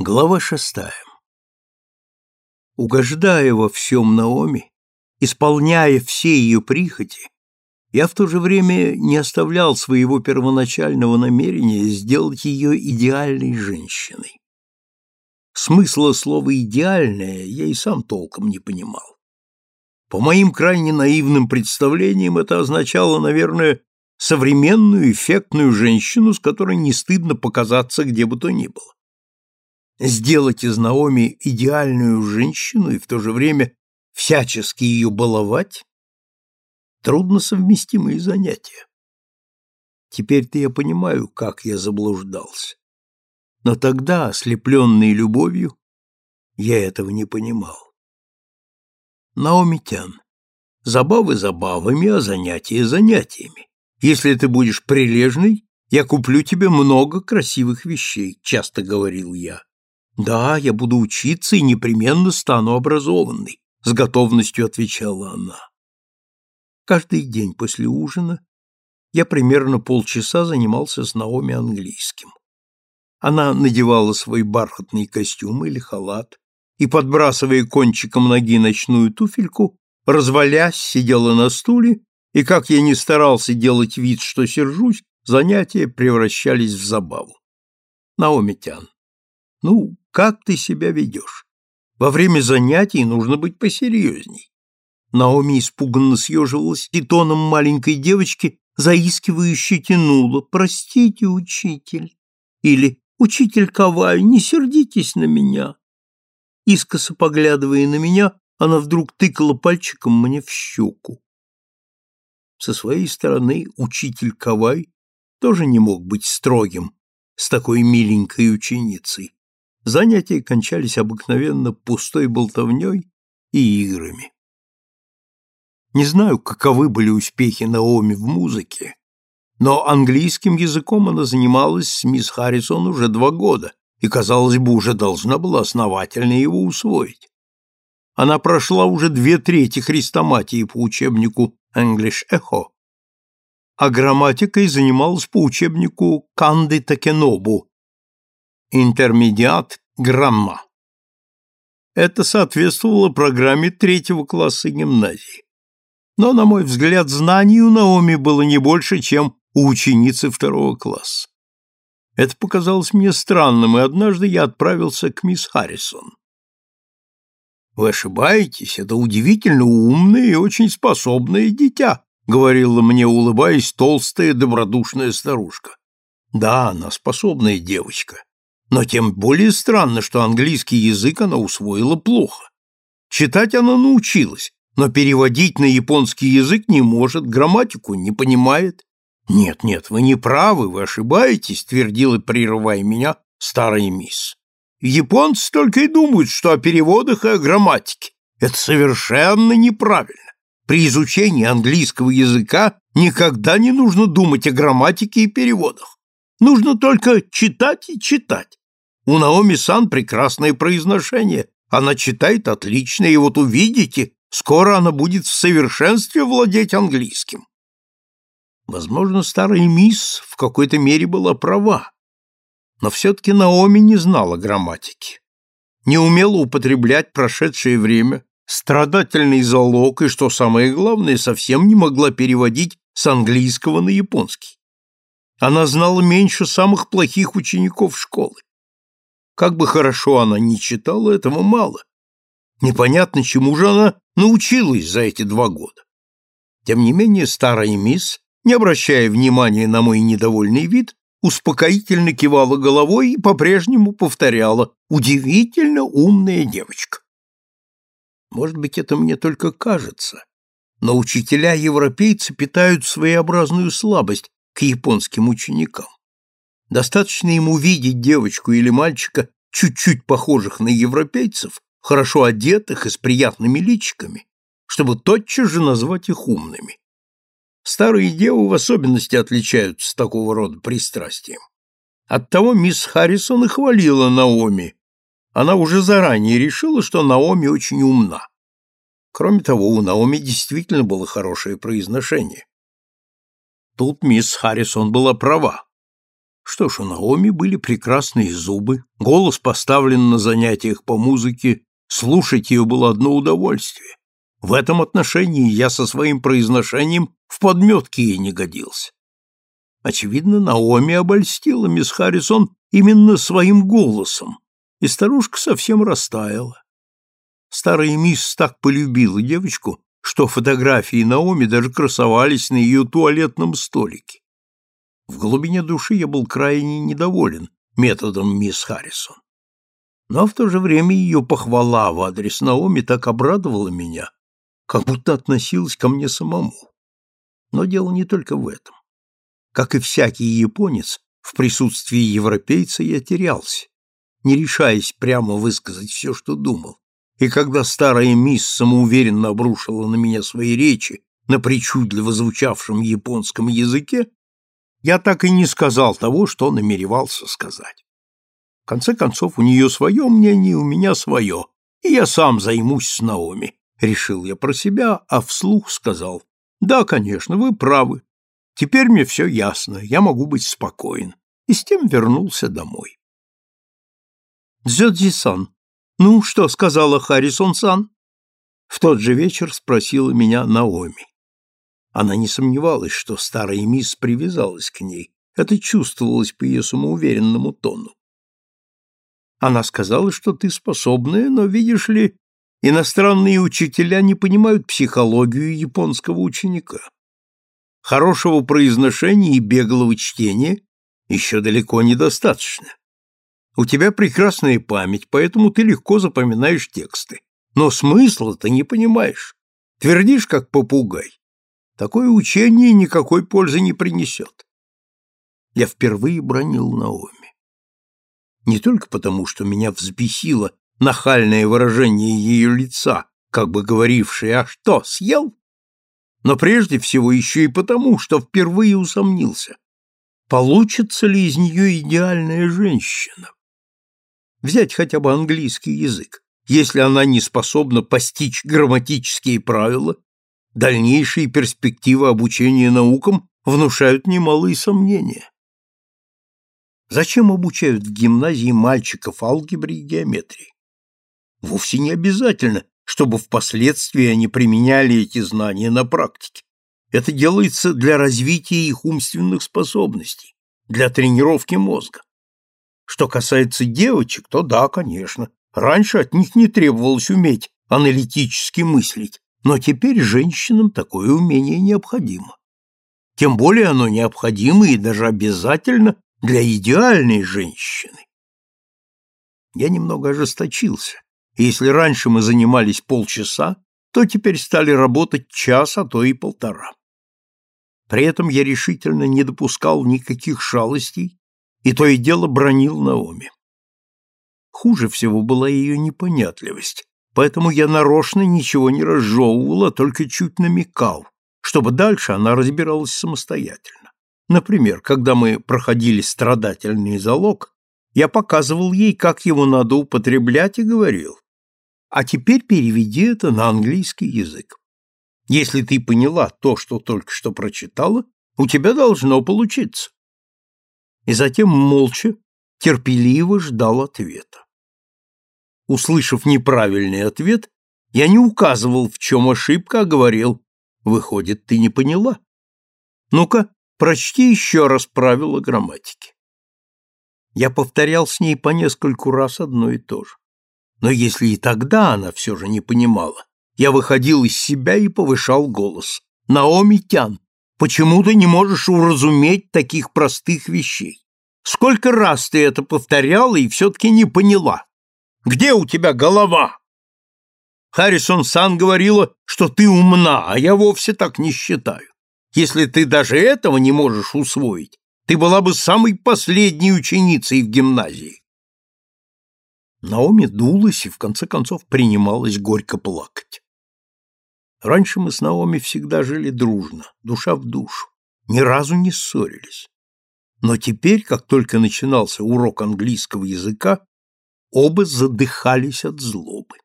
Глава шестая. Угождая во всем Наоми, исполняя все ее прихоти, я в то же время не оставлял своего первоначального намерения сделать ее идеальной женщиной. Смысла слова «идеальная» я и сам толком не понимал. По моим крайне наивным представлениям это означало, наверное, современную эффектную женщину, с которой не стыдно показаться где бы то ни было сделать из Наоми идеальную женщину и в то же время всячески ее баловать – трудно совместимые занятия. Теперь-то я понимаю, как я заблуждался. Но тогда, ослепленный любовью, я этого не понимал. Наоми Тян. Забавы забавами, а занятия занятиями. Если ты будешь прилежной, я куплю тебе много красивых вещей, часто говорил я. Да, я буду учиться и непременно стану образованной, с готовностью отвечала она. Каждый день после ужина я примерно полчаса занимался с Наоми английским. Она надевала свой бархатный костюм или халат и, подбрасывая кончиком ноги ночную туфельку, развалясь, сидела на стуле, и, как я не старался делать вид, что сержусь, занятия превращались в забаву. Наоми Тян. Ну, как ты себя ведешь? Во время занятий нужно быть посерьезней. Наоми испуганно съеживалась и тоном маленькой девочки заискивающе тянула «Простите, учитель» или «Учитель Кавай, не сердитесь на меня». Искоса поглядывая на меня, она вдруг тыкала пальчиком мне в щеку. Со своей стороны учитель Кавай тоже не мог быть строгим с такой миленькой ученицей. Занятия кончались обыкновенно пустой болтовней и играми. Не знаю, каковы были успехи Наоми в музыке, но английским языком она занималась с мисс Харрисон уже два года и, казалось бы, уже должна была основательно его усвоить. Она прошла уже две трети хрестоматии по учебнику English Echo, а грамматикой занималась по учебнику Канды Такенобу Интермедиат грамма. Это соответствовало программе третьего класса гимназии. Но, на мой взгляд, знаний у Наоми было не больше, чем у ученицы второго класса. Это показалось мне странным, и однажды я отправился к мисс Харрисон. «Вы ошибаетесь, это удивительно умное и очень способное дитя», говорила мне, улыбаясь, толстая добродушная старушка. «Да, она способная девочка. Но тем более странно, что английский язык она усвоила плохо. Читать она научилась, но переводить на японский язык не может, грамматику не понимает. «Нет, нет, вы не правы, вы ошибаетесь», — твердила, прерывая меня, старая мисс. «Японцы только и думают, что о переводах и о грамматике. Это совершенно неправильно. При изучении английского языка никогда не нужно думать о грамматике и переводах. Нужно только читать и читать. У Наоми Сан прекрасное произношение. Она читает отлично, и вот увидите, скоро она будет в совершенстве владеть английским. Возможно, старая мисс в какой-то мере была права, но все-таки Наоми не знала грамматики, не умела употреблять прошедшее время, страдательный залог и, что самое главное, совсем не могла переводить с английского на японский. Она знала меньше самых плохих учеников школы. Как бы хорошо она ни читала, этого мало. Непонятно, чему же она научилась за эти два года. Тем не менее, старая мисс, не обращая внимания на мой недовольный вид, успокоительно кивала головой и по-прежнему повторяла «Удивительно умная девочка». Может быть, это мне только кажется, но учителя-европейцы питают своеобразную слабость к японским ученикам. Достаточно ему видеть девочку или мальчика, чуть-чуть похожих на европейцев, хорошо одетых и с приятными личиками, чтобы тотчас же назвать их умными. Старые девы в особенности отличаются такого рода пристрастием. Оттого мисс Харрисон и хвалила Наоми. Она уже заранее решила, что Наоми очень умна. Кроме того, у Наоми действительно было хорошее произношение. Тут мисс Харрисон была права. Что ж, у Наоми были прекрасные зубы, голос поставлен на занятиях по музыке, слушать ее было одно удовольствие. В этом отношении я со своим произношением в подметке ей не годился. Очевидно, Наоми обольстила мисс Харрисон именно своим голосом, и старушка совсем растаяла. Старая мисс так полюбила девочку, что фотографии Наоми даже красовались на ее туалетном столике. В глубине души я был крайне недоволен методом мисс Харрисон. Но в то же время ее похвала в адрес Наоми так обрадовала меня, как будто относилась ко мне самому. Но дело не только в этом. Как и всякий японец, в присутствии европейца я терялся, не решаясь прямо высказать все, что думал. И когда старая мисс самоуверенно обрушила на меня свои речи на причудливо звучавшем японском языке, я так и не сказал того, что намеревался сказать. В конце концов, у нее свое мнение, у меня свое, и я сам займусь с Наоми, решил я про себя, а вслух сказал, да, конечно, вы правы, теперь мне все ясно, я могу быть спокоен, и с тем вернулся домой. Дзёдзи-сан, ну, что сказала Харрисон-сан? В тот же вечер спросила меня Наоми. Она не сомневалась, что старая мисс привязалась к ней. Это чувствовалось по ее самоуверенному тону. Она сказала, что ты способная, но, видишь ли, иностранные учителя не понимают психологию японского ученика. Хорошего произношения и беглого чтения еще далеко недостаточно. У тебя прекрасная память, поэтому ты легко запоминаешь тексты. Но смысла ты не понимаешь. Твердишь, как попугай. Такое учение никакой пользы не принесет. Я впервые бронил Наоми. Не только потому, что меня взбесило нахальное выражение ее лица, как бы говорившее «А что, съел?» Но прежде всего еще и потому, что впервые усомнился, получится ли из нее идеальная женщина. Взять хотя бы английский язык. Если она не способна постичь грамматические правила, дальнейшие перспективы обучения наукам внушают немалые сомнения. Зачем обучают в гимназии мальчиков алгебре и геометрии? Вовсе не обязательно, чтобы впоследствии они применяли эти знания на практике. Это делается для развития их умственных способностей, для тренировки мозга. Что касается девочек, то да, конечно. Раньше от них не требовалось уметь аналитически мыслить, но теперь женщинам такое умение необходимо. Тем более оно необходимо и даже обязательно для идеальной женщины. Я немного ожесточился. если раньше мы занимались полчаса, то теперь стали работать час, а то и полтора. При этом я решительно не допускал никаких шалостей и то и дело бронил Наоми. Хуже всего была ее непонятливость, поэтому я нарочно ничего не разжевывал, а только чуть намекал, чтобы дальше она разбиралась самостоятельно. Например, когда мы проходили страдательный залог, я показывал ей, как его надо употреблять, и говорил, а теперь переведи это на английский язык. Если ты поняла то, что только что прочитала, у тебя должно получиться и затем молча, терпеливо ждал ответа. Услышав неправильный ответ, я не указывал, в чем ошибка, а говорил, выходит, ты не поняла. Ну-ка, прочти еще раз правила грамматики. Я повторял с ней по нескольку раз одно и то же. Но если и тогда она все же не понимала, я выходил из себя и повышал голос. «Наоми Тян, Почему ты не можешь уразуметь таких простых вещей? Сколько раз ты это повторяла и все-таки не поняла? Где у тебя голова? Харрисон Сан говорила, что ты умна, а я вовсе так не считаю. Если ты даже этого не можешь усвоить, ты была бы самой последней ученицей в гимназии. Наоми дулась и в конце концов принималась горько плакать. Раньше мы с Наоми всегда жили дружно, душа в душу, ни разу не ссорились. Но теперь, как только начинался урок английского языка, оба задыхались от злобы.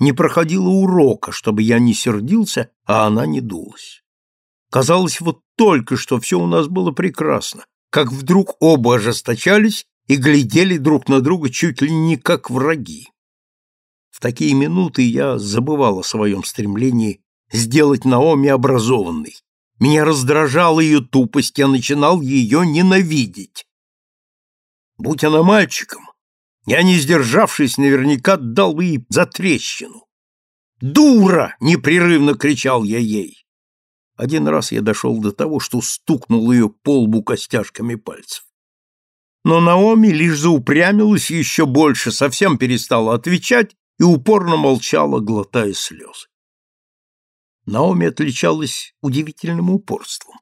Не проходило урока, чтобы я не сердился, а она не дулась. Казалось, вот только что все у нас было прекрасно. как вдруг оба ожесточались и глядели друг на друга чуть ли не как враги. В такие минуты я забывал о своем стремлении сделать Наоми образованной. Меня раздражала ее тупость, я начинал ее ненавидеть. Будь она мальчиком, я, не сдержавшись, наверняка дал бы ей затрещину. «Дура!» — непрерывно кричал я ей. Один раз я дошел до того, что стукнул ее по лбу костяшками пальцев. Но Наоми лишь заупрямилась еще больше, совсем перестала отвечать и упорно молчала, глотая слезы. Наоми отличалась удивительным упорством.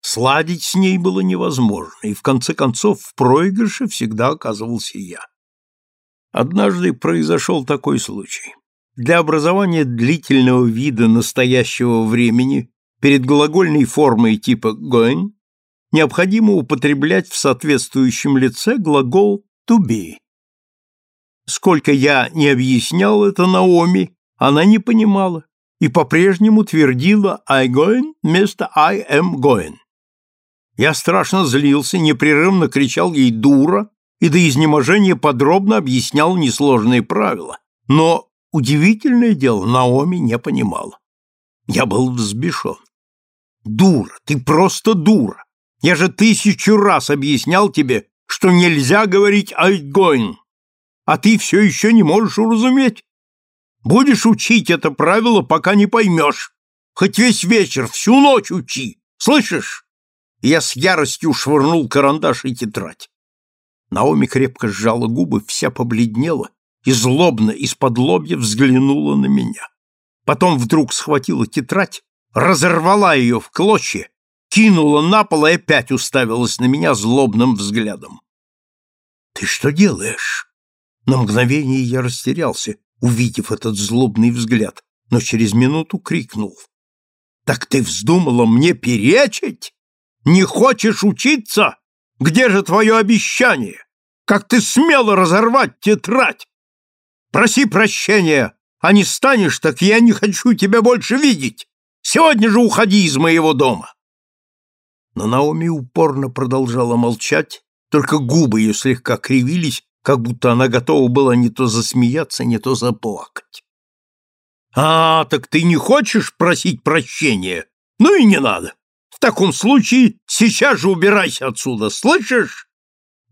Сладить с ней было невозможно, и в конце концов в проигрыше всегда оказывался я. Однажды произошел такой случай. Для образования длительного вида настоящего времени перед глагольной формой типа going необходимо употреблять в соответствующем лице глагол to be. Сколько я не объяснял это Наоми, она не понимала и по-прежнему твердила I going вместо I am going. Я страшно злился, непрерывно кричал ей «дура» и до изнеможения подробно объяснял несложные правила. Но удивительное дело, Наоми не понимала. Я был взбешен. «Дура, ты просто дура! Я же тысячу раз объяснял тебе, что нельзя говорить «I going», а ты все еще не можешь уразуметь. Будешь учить это правило, пока не поймешь. Хоть весь вечер, всю ночь учи. Слышишь? Я с яростью швырнул карандаш и тетрадь. Наоми крепко сжала губы, вся побледнела и злобно из-под лобья взглянула на меня. Потом вдруг схватила тетрадь, разорвала ее в клочья, кинула на пол и опять уставилась на меня злобным взглядом. — Ты что делаешь? На мгновение я растерялся, увидев этот злобный взгляд, но через минуту крикнул. «Так ты вздумала мне перечить? Не хочешь учиться? Где же твое обещание? Как ты смела разорвать тетрадь? Проси прощения, а не станешь, так я не хочу тебя больше видеть. Сегодня же уходи из моего дома!» Но Наоми упорно продолжала молчать, только губы ее слегка кривились, как будто она готова была не то засмеяться, не то заплакать. «А, так ты не хочешь просить прощения? Ну и не надо. В таком случае сейчас же убирайся отсюда, слышишь?»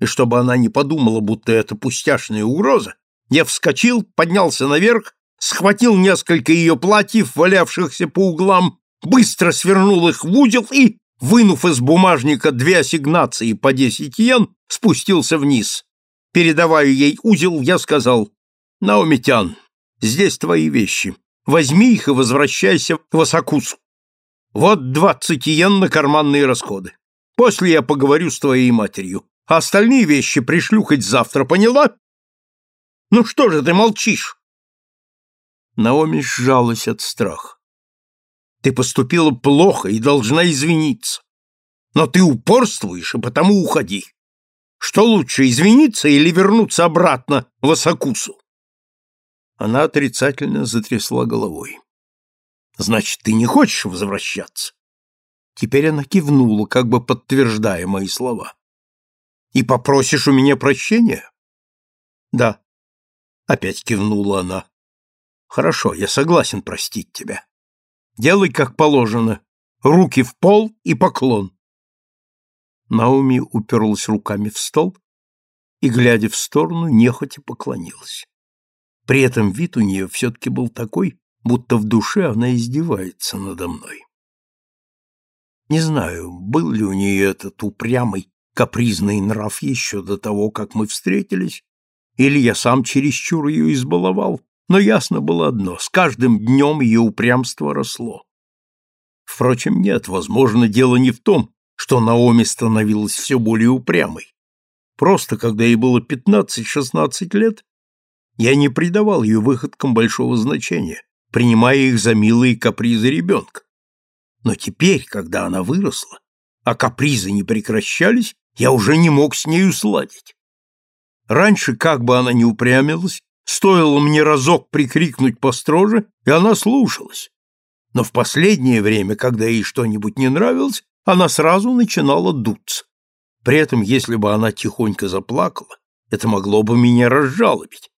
И чтобы она не подумала, будто это пустяшная угроза, я вскочил, поднялся наверх, схватил несколько ее платьев, валявшихся по углам, быстро свернул их в узел и, вынув из бумажника две ассигнации по десять йен, спустился вниз. Передавая ей узел, я сказал, «Наумитян, здесь твои вещи. Возьми их и возвращайся в Асакусу. Вот двадцать иен на карманные расходы. После я поговорю с твоей матерью. А остальные вещи пришлю хоть завтра, поняла? Ну что же ты молчишь?» Наоми сжалась от страха. «Ты поступила плохо и должна извиниться. Но ты упорствуешь, и потому уходи. Что лучше, извиниться или вернуться обратно в Асакусу? Она отрицательно затрясла головой. Значит, ты не хочешь возвращаться? Теперь она кивнула, как бы подтверждая мои слова. И попросишь у меня прощения? Да. Опять кивнула она. Хорошо, я согласен простить тебя. Делай как положено. Руки в пол и поклон. Наоми уперлась руками в стол и, глядя в сторону, нехотя поклонилась. При этом вид у нее все-таки был такой, будто в душе она издевается надо мной. Не знаю, был ли у нее этот упрямый, капризный нрав еще до того, как мы встретились, или я сам чересчур ее избаловал, но ясно было одно — с каждым днем ее упрямство росло. Впрочем, нет, возможно, дело не в том, что Наоми становилась все более упрямой. Просто, когда ей было 15-16 лет, я не придавал ее выходкам большого значения, принимая их за милые капризы ребенка. Но теперь, когда она выросла, а капризы не прекращались, я уже не мог с нею сладить. Раньше, как бы она ни упрямилась, стоило мне разок прикрикнуть построже, и она слушалась. Но в последнее время, когда ей что-нибудь не нравилось, она сразу начинала дуться. При этом, если бы она тихонько заплакала, это могло бы меня разжалобить.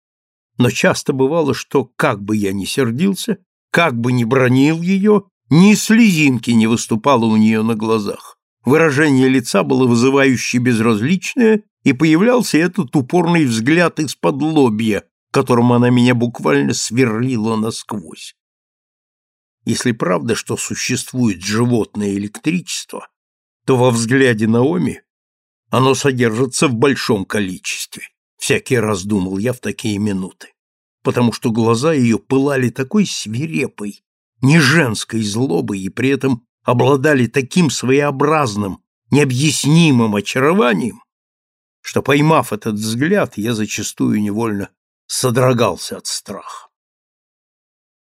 Но часто бывало, что, как бы я ни сердился, как бы ни бронил ее, ни слезинки не выступало у нее на глазах. Выражение лица было вызывающе безразличное, и появлялся этот упорный взгляд из-под лобья, которым она меня буквально сверлила насквозь. Если правда, что существует животное электричество, то во взгляде Наоми оно содержится в большом количестве. Всякий раз думал я в такие минуты, потому что глаза ее пылали такой свирепой, не женской злобой и при этом обладали таким своеобразным, необъяснимым очарованием, что, поймав этот взгляд, я зачастую невольно содрогался от страха.